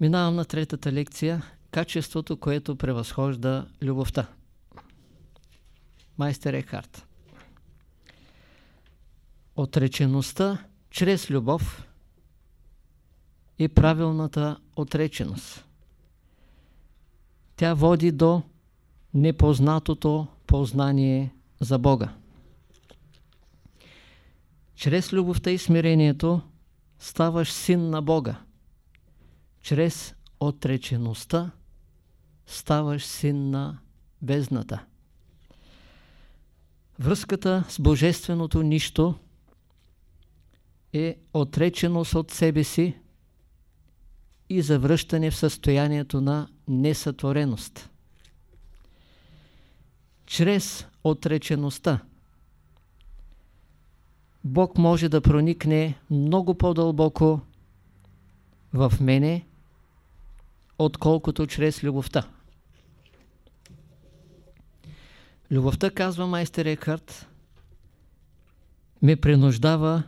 Минавам на третата лекция. Качеството, което превъзхожда любовта. Майстер Екхарт. Отречеността чрез любов е правилната отреченост. Тя води до непознатото познание за Бога. Чрез любовта и смирението ставаш син на Бога. Чрез отречеността ставаш син на бездната. Връзката с Божественото нищо е отреченост от себе си и завръщане в състоянието на несътвореност. Чрез отречеността Бог може да проникне много по-дълбоко в мене, отколкото чрез любовта. Любовта, казва майстер Екхарт, ме принуждава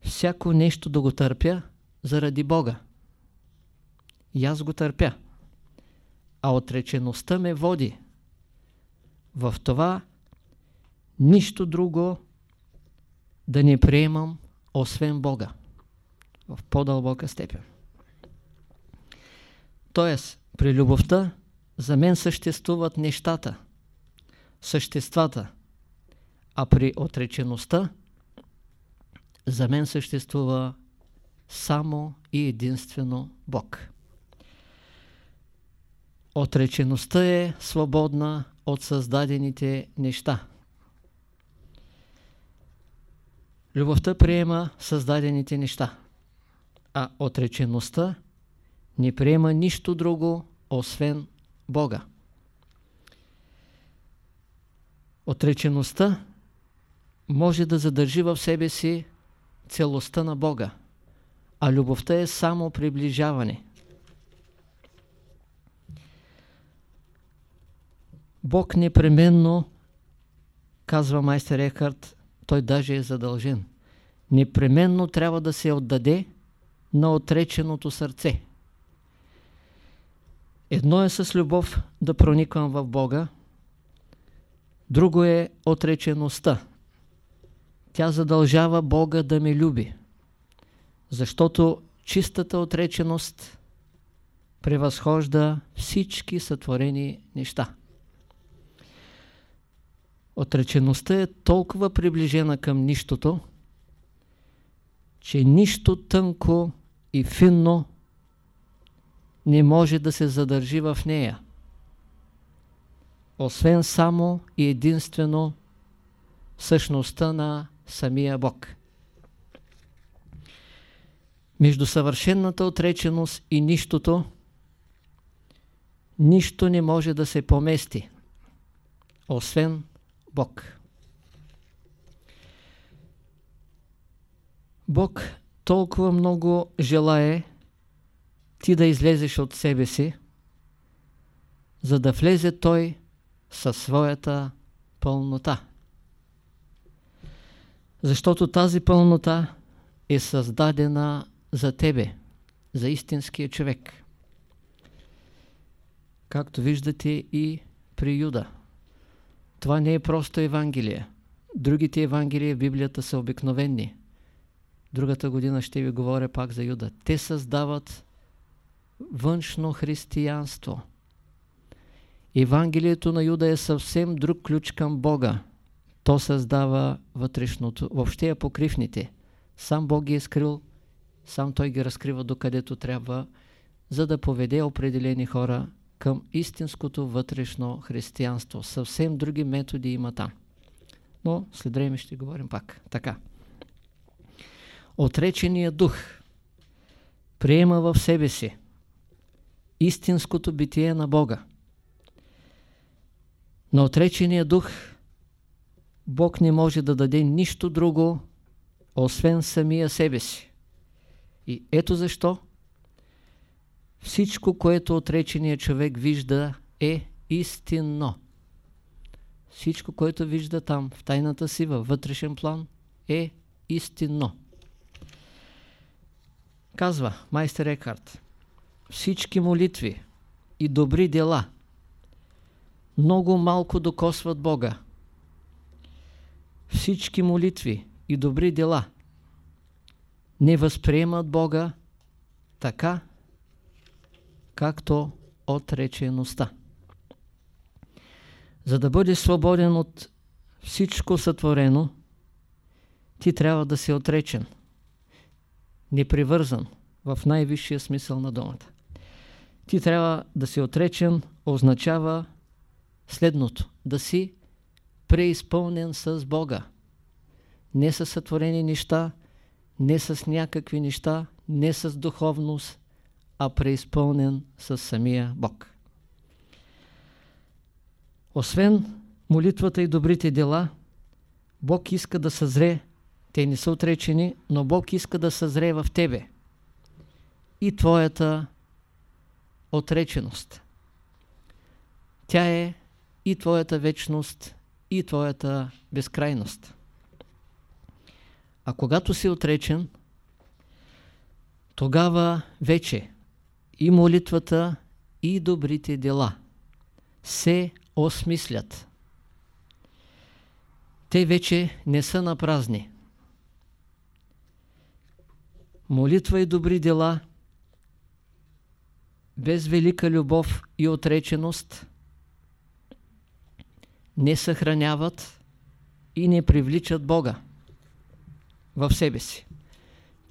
всяко нещо да го търпя заради Бога. И аз го търпя. А отречеността ме води в това нищо друго да не приемам освен Бога в по-дълбока степен. Тоест, при любовта за мен съществуват нещата, съществата, а при отречеността за мен съществува само и единствено Бог. Отречеността е свободна от създадените неща. Любовта приема създадените неща, а отречеността не приема нищо друго, освен Бога. Отречеността може да задържи в себе си целостта на Бога, а любовта е само приближаване. Бог непременно, казва майстер Екарт, той даже е задължен, непременно трябва да се отдаде на отреченото сърце. Едно е с любов да прониквам в Бога, друго е отречеността. Тя задължава Бога да ме люби, защото чистата отреченост превъзхожда всички сътворени неща. Отречеността е толкова приближена към нищото, че нищо тънко и финно не може да се задържи в нея. Освен само и единствено същността на самия Бог. Между съвършенната отреченост и нищото, нищо не може да се помести, освен Бог. Бог толкова много желае ти да излезеш от себе си, за да влезе Той със своята пълнота. Защото тази пълнота е създадена за тебе, за истинския човек. Както виждате и при Юда. Това не е просто Евангелие. Другите Евангелия в Библията са обикновени. Другата година ще ви говоря пак за Юда. Те създават външно християнство. Евангелието на Юда е съвсем друг ключ към Бога. То създава вътрешното, въобще е покривните. Сам Бог ги е скрил, сам Той ги разкрива докъдето трябва, за да поведе определени хора към истинското вътрешно християнство. Съвсем други методи има там. Но след време ще говорим пак. Така. Отреченият дух приема в себе си истинското битие на Бога. На отречения дух Бог не може да даде нищо друго, освен самия себе си. И ето защо всичко, което отреченият човек вижда е истинно. Всичко, което вижда там, в тайната си, във вътрешен план, е истинно. Казва майстер Екарт, всички молитви и добри дела много малко докосват Бога. Всички молитви и добри дела не възприемат Бога така, както отречеността. За да бъдеш свободен от всичко сътворено, ти трябва да си отречен, непривързан в най-висшия смисъл на думата. Ти трябва да си отречен означава следното. Да си преизпълнен с Бога. Не с сътворени неща, не с някакви неща, не с духовност, а преизпълнен с самия Бог. Освен молитвата и добрите дела, Бог иска да съзре, те не са отречени, но Бог иска да съзре в тебе и твоята отреченост. Тя е и твоята вечност, и твоята безкрайност. А когато си отречен, тогава вече и молитвата, и добрите дела се осмислят. Те вече не са на празни. Молитва и добри дела без велика любов и отреченост не съхраняват и не привличат Бога в себе си.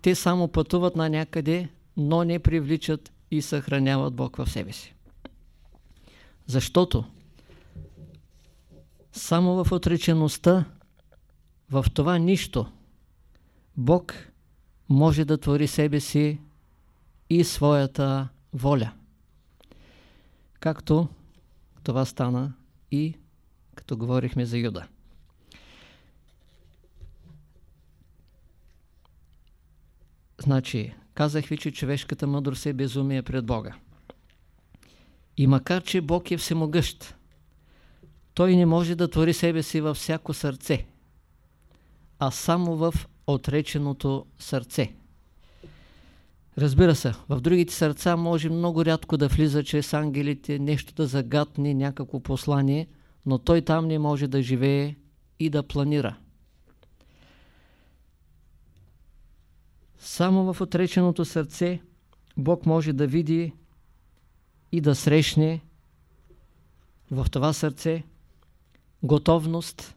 Те само пътуват на някъде, но не привличат и съхраняват Бог в себе си. Защото само в отречеността, в това нищо, Бог може да твори себе си и своята воля. Както това стана и като говорихме за Юда. Значи, казах ви, че човешката мъдрост е безумие пред Бога. И макар, че Бог е всемогъщ, Той не може да твори себе си във всяко сърце, а само в отреченото сърце. Разбира се, в другите сърца може много рядко да влиза чрез ангелите, нещо да загадне, някакво послание, но той там не може да живее и да планира. Само в отреченото сърце Бог може да види и да срещне в това сърце готовност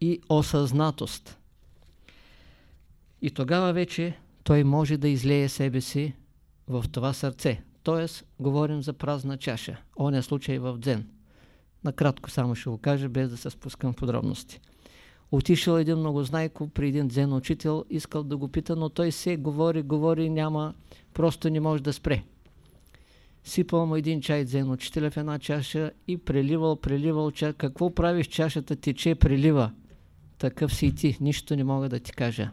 и осъзнатост. И тогава вече той може да излее себе си в това сърце. Тоест, говорим за празна чаша. Он е случай в дзен. Накратко само ще го кажа, без да се спускам в подробности. Отишъл един многознайко при един дзен учител, искал да го пита, но той се говори, говори, няма, просто не може да спре. Сипал му един чай дзен учителя в една чаша и преливал, преливал чай. Какво правиш чашата, тече, прелива. Такъв си и ти, нищо не мога да ти кажа.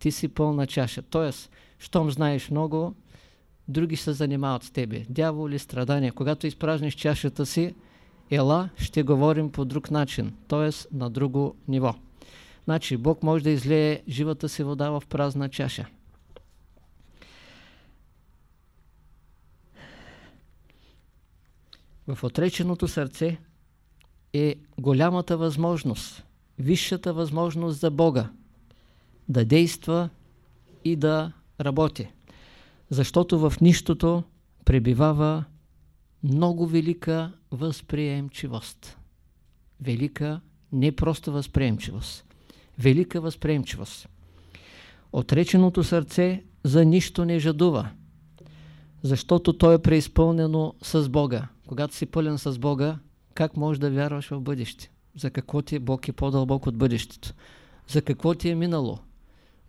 Ти си пълна чаша. Тоест, щом знаеш много, други се занимават с тебе. Дявол или страдания. Когато изпразниш чашата си, ела, ще говорим по друг начин, т.е. на друго ниво. Значи, Бог може да излее живата си вода в празна чаша. В отреченото сърце е голямата възможност, висшата възможност за Бога да действа и да работи. Защото в нищото пребивава много велика възприемчивост. Велика, не просто възприемчивост. Велика възприемчивост. Отреченото сърце за нищо не жадува, защото то е преизпълнено с Бога. Когато си пълен с Бога, как можеш да вярваш в бъдеще? За какво ти е Бог е по-дълбок от бъдещето? За какво ти е минало?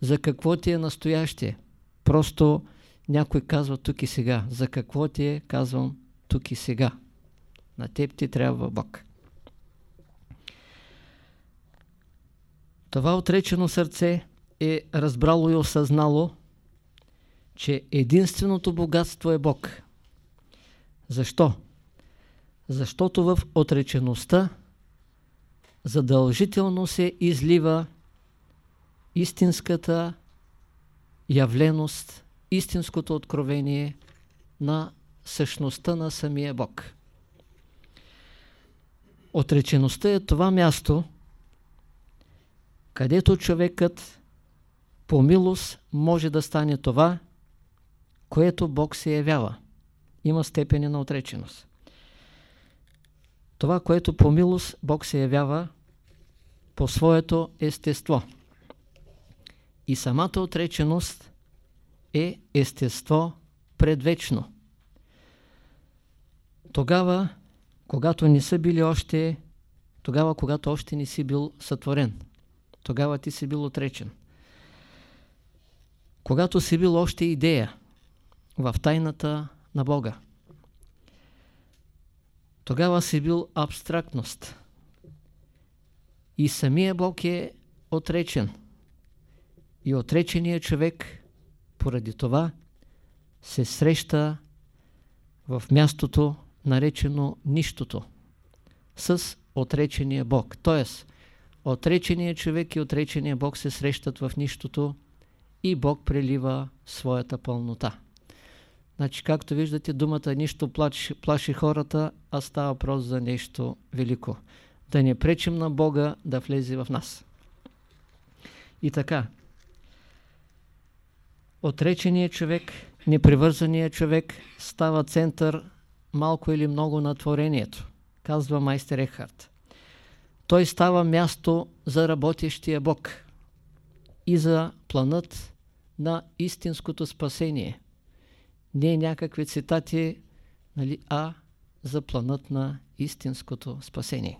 За какво ти е настояще? Просто някой казва тук и сега. За какво ти е, казвам, тук и сега. На теб ти трябва Бог. Това отречено сърце е разбрало и осъзнало, че единственото богатство е Бог. Защо? Защото в отречеността задължително се излива истинската явленост, истинското откровение на същността на самия Бог. Отречеността е това място, където човекът по милост може да стане това, което Бог се явява. Има степени на отреченост. Това, което по милост Бог се явява по своето естество. И самата отреченост е естество предвечно. Тогава, когато не са били още, тогава, когато още не си бил сътворен, тогава ти си бил отречен. Когато си бил още идея в тайната на Бога, тогава си бил абстрактност. И самия Бог е отречен. И отреченият човек поради това се среща в мястото наречено нищото с отречения Бог. Тоест, отреченият човек и отречения Бог се срещат в нищото и Бог прелива своята пълнота. Значи, както виждате, думата нищо плаши, плаши хората, а става въпрос за нещо велико. Да не пречим на Бога да влезе в нас. И така, отреченият човек, непривързаният човек става център малко или много на творението, казва майстер Ехард. Той става място за работещия Бог и за планът на истинското спасение. Не някакви цитати, нали, а за планът на истинското спасение.